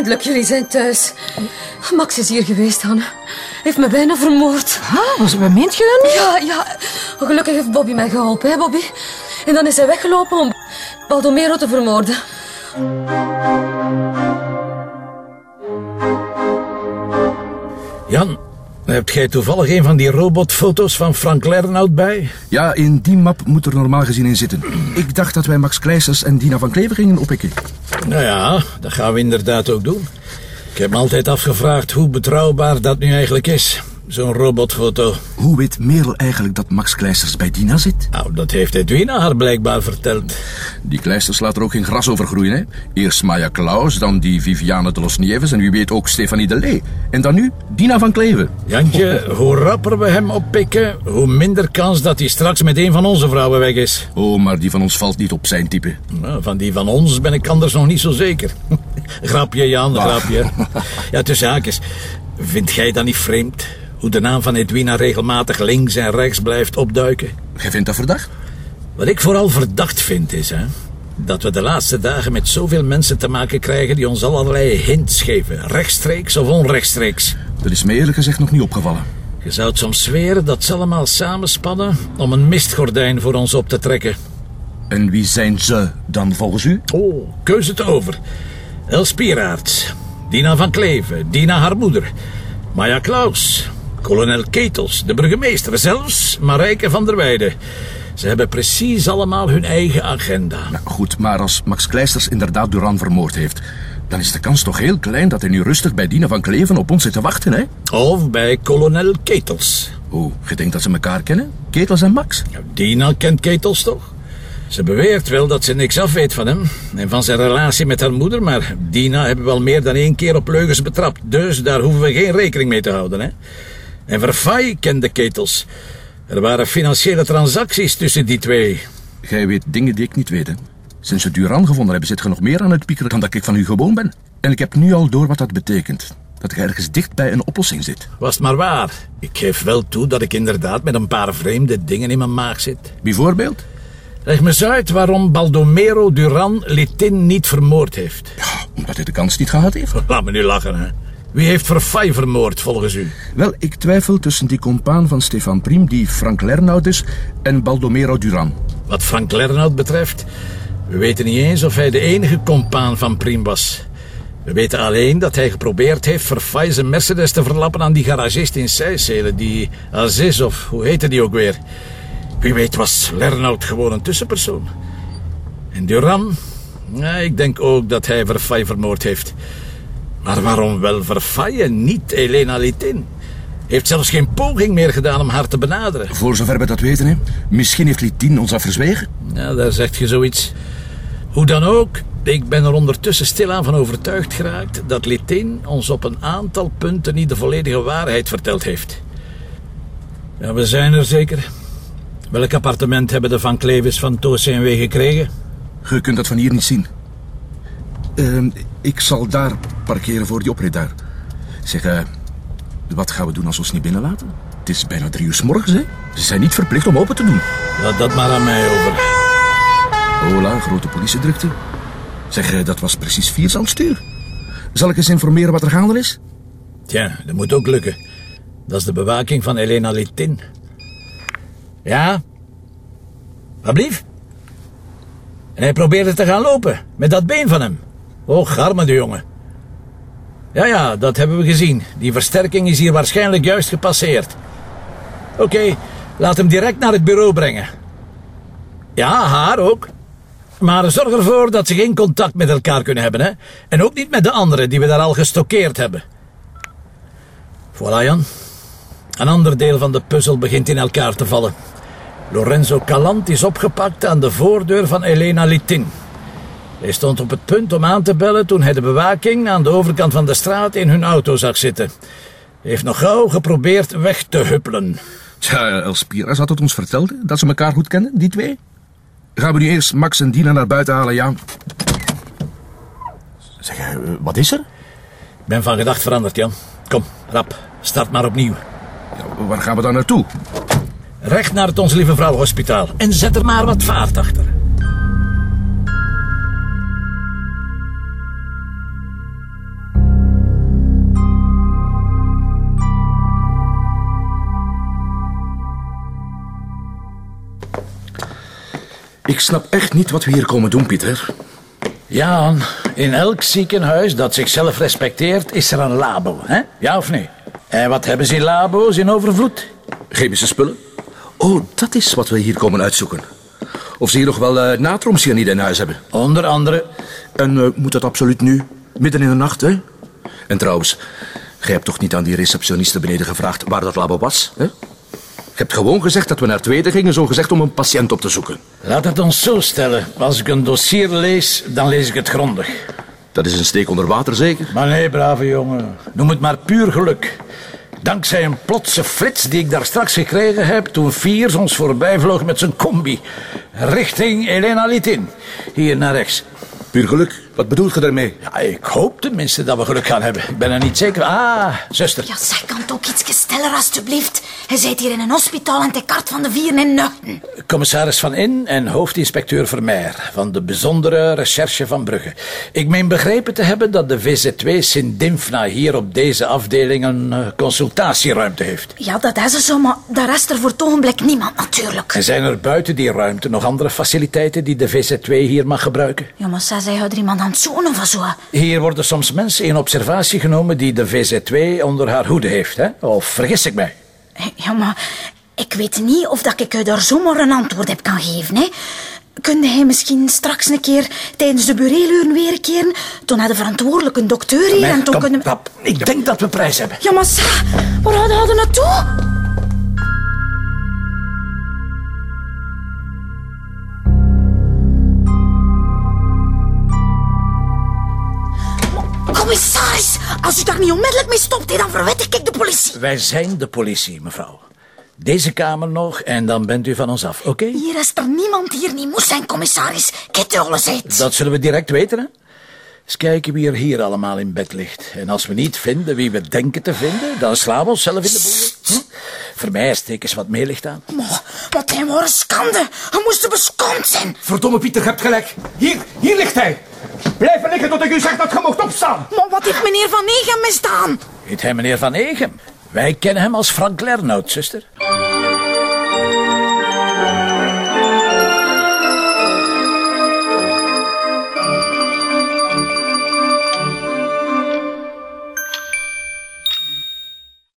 Eindelijk, jullie zijn thuis. Max is hier geweest, Hanne. Heeft me bijna vermoord. Ah, was, wat meent je dan? Ja, ja. Gelukkig heeft Bobby mij geholpen, hè, Bobby? En dan is hij weggelopen om Baldomero te vermoorden. Jan, hebt jij toevallig een van die robotfoto's van Frank Lernout bij? Ja, in die map moet er normaal gezien in zitten. Ik dacht dat wij Max Kleisters en Dina van Klever gingen oppikken. Nou ja, dat gaan we inderdaad ook doen. Ik heb me altijd afgevraagd hoe betrouwbaar dat nu eigenlijk is. Zo'n robotfoto. Hoe weet Merel eigenlijk dat Max Kleisters bij Dina zit? Nou, dat heeft Edwina haar blijkbaar verteld. Die Kleisters laat er ook geen gras over groeien, hè? Eerst Maya Klaus, dan die Viviane de Los Nieves en wie weet ook Stefanie de Lee. En dan nu Dina van Kleven. Jantje, hoe rapper we hem oppikken, hoe minder kans dat hij straks met een van onze vrouwen weg is. Oh, maar die van ons valt niet op zijn type. Nou, van die van ons ben ik anders nog niet zo zeker. grapje, Jan, grapje. Ja, tussen haakjes. Vind jij dat niet vreemd? Hoe de naam van Edwina regelmatig links en rechts blijft opduiken? Jij vindt dat verdacht? Wat ik vooral verdacht vind is, hè, dat we de laatste dagen met zoveel mensen te maken krijgen die ons allerlei hints geven, rechtstreeks of onrechtstreeks. Dat is me eerlijk gezegd nog niet opgevallen. Je zou het soms zweren dat ze allemaal samenspannen om een mistgordijn voor ons op te trekken. En wie zijn ze dan volgens u? Oh, keuze te over. Els Pieraerts, Dina van Kleven, Dina haar moeder, Maya Klaus, kolonel Ketels, de burgemeester, zelfs Marijke van der Weijden. Ze hebben precies allemaal hun eigen agenda. Nou, goed, maar als Max Kleisters inderdaad Duran vermoord heeft... dan is de kans toch heel klein dat hij nu rustig bij Dina van Kleven op ons zit te wachten, hè? Of bij kolonel Ketels. Hoe, je denkt dat ze elkaar kennen? Ketels en Max? Ja, Dina kent Ketels toch? Ze beweert wel dat ze niks af weet van hem en van zijn relatie met haar moeder, maar Dina hebben we al meer dan één keer op leugens betrapt, dus daar hoeven we geen rekening mee te houden, hè? En Verfay kende Ketels. Er waren financiële transacties tussen die twee. Jij weet dingen die ik niet weet, hè? Sinds we Duran gevonden hebben, zit je nog meer aan het piekeren dan dat ik van u gewoon ben. En ik heb nu al door wat dat betekent. Dat je ergens dicht bij een oplossing zit. Was het maar waar. Ik geef wel toe dat ik inderdaad met een paar vreemde dingen in mijn maag zit. Bijvoorbeeld? Leg me eens uit waarom Baldomero Duran Litin niet vermoord heeft. Ja, omdat hij de kans niet gehad heeft. Laat me nu lachen, hè. Wie heeft Verfay vermoord, volgens u? Wel, ik twijfel tussen die compaan van Stefan Priem, die Frank Lernout is, en Baldomero Duran. Wat Frank Lernout betreft, we weten niet eens of hij de enige compaan van Priem was. We weten alleen dat hij geprobeerd heeft Verfay zijn Mercedes te verlappen aan die garagist in Seysselen, die Aziz, of hoe heette die ook weer. Wie weet was Lernout gewoon een tussenpersoon. En Duran? Ja, ik denk ook dat hij Verfay vermoord heeft. Maar waarom wel Verfay en niet Elena Litin? Heeft zelfs geen poging meer gedaan om haar te benaderen. Voor zover we dat weten, hè. Misschien heeft Litin ons afgezwegen. Ja, daar zegt je zoiets. Hoe dan ook, ik ben er ondertussen stilaan van overtuigd geraakt dat Litin ons op een aantal punten niet de volledige waarheid verteld heeft. Ja, we zijn er zeker. Welk appartement hebben de Van Kleves van Toos CNW gekregen? Je kunt dat van hier niet zien. Uh, ik zal daar parkeren voor die oprit daar. Zeg, uh, wat gaan we doen als we ons niet binnenlaten? Het is bijna drie uur s morgens, hè? Ze zijn niet verplicht om open te doen. Laat dat maar aan mij over. Hola, grote politiedrukte. Zeg, uh, dat was precies vier aan het stuur. Zal ik eens informeren wat er gaande is? Tja, dat moet ook lukken. Dat is de bewaking van Elena Litin. Ja? Wat blief? En hij probeerde te gaan lopen, met dat been van hem. Och, arme de jongen. Ja, ja, dat hebben we gezien. Die versterking is hier waarschijnlijk juist gepasseerd. Oké, laat hem direct naar het bureau brengen. Ja, haar ook. Maar zorg ervoor dat ze geen contact met elkaar kunnen hebben, hè. En ook niet met de anderen die we daar al gestockeerd hebben. Voilà, Jan. Een ander deel van de puzzel begint in elkaar te vallen. Lorenzo Calant is opgepakt aan de voordeur van Elena Litin. Hij stond op het punt om aan te bellen toen hij de bewaking aan de overkant van de straat in hun auto zag zitten. Hij heeft nog gauw geprobeerd weg te huppelen. Tja, Elspira had het ons verteld, dat ze elkaar goed kennen, die twee. Gaan we nu eerst Max en Dina naar buiten halen, ja? Zeg, wat is er? Ik ben van gedacht veranderd, Jan. Kom, rap, start maar opnieuw. Ja, waar gaan we dan naartoe? Recht naar het Onze Lieve Vrouw Hospitaal. En zet er maar wat vaart achter. Ik snap echt niet wat we hier komen doen, Pieter. Ja, in elk ziekenhuis dat zichzelf respecteert is er een labo, hè? Ja of nee? En wat hebben ze in labo's in overvloed? Chemische spullen? Oh, dat is wat we hier komen uitzoeken. Of ze hier nog wel uh, natriumcyanide in huis hebben. Onder andere. En uh, moet dat absoluut nu? Midden in de nacht, hè? En trouwens, jij hebt toch niet aan die receptioniste beneden gevraagd waar dat labo was, hè? Je hebt gewoon gezegd dat we naar tweede gingen, zo gezegd om een patiënt op te zoeken. Laat het ons zo stellen. Als ik een dossier lees, dan lees ik het grondig. Dat is een steek onder water, zeker? Maar nee, brave jongen. Noem het maar puur geluk. Dankzij een plotse flits die ik daar straks gekregen heb... toen Viers ons voorbij vloog met zijn combi. Richting Elena Litin. Hier naar rechts. Puur geluk? Wat bedoelt je daarmee? Ja, ik hoop tenminste dat we geluk gaan hebben. Ik ben er niet zeker. Ah, zuster. Ja, zeg, kan het ook iets steller, alstublieft? Hij zit hier in een hospitaal en te kart van de vier in Nuchten. Commissaris Van In en hoofdinspecteur Vermeer van de bijzondere recherche van Brugge. Ik meen begrepen te hebben dat de VZ2 Sint-Dimfna hier op deze afdeling een uh, consultatieruimte heeft. Ja, dat is er zo, maar daar rest er voor het ogenblik niemand natuurlijk. En zijn er buiten die ruimte nog andere faciliteiten die de VZ2 hier mag gebruiken? Ja, maar zij houdt er iemand aan het zoenen of zo. Hier worden soms mensen in observatie genomen die de VZ2 onder haar hoede heeft, hè? Of vergis ik mij? Ja, maar ik weet niet of dat ik u daar zomaar een antwoord heb kan geven, hè. Kunde hij misschien straks een keer tijdens de bureeluren weer keren? Toen had de verantwoordelijke dokter hier en toen kunnen... Pap, ik denk dat we prijs hebben. Ja, maar sa, waar hadden we naartoe? Als u daar niet onmiddellijk mee stopt, dan verwittig ik de politie. Wij zijn de politie, mevrouw. Deze kamer nog en dan bent u van ons af, oké? Hier is er niemand hier niet moest zijn, commissaris. Kijk alles uit. Dat zullen we direct weten, hè? Eens kijken wie er hier allemaal in bed ligt. En als we niet vinden wie we denken te vinden, dan slaan we onszelf in de boel. Hm? Voor mij steek eens wat meer licht aan. Maar, wat een ware schande. We moesten beskomd zijn. Verdomme, Pieter, je hebt gelijk. Hier, hier ligt hij. Blijf liggen tot ik u zeg dat je mocht opstaan. Maar wat heeft meneer Van Egem misdaan? Heet hij meneer Van Egem? Wij kennen hem als Frank Lernout, zuster.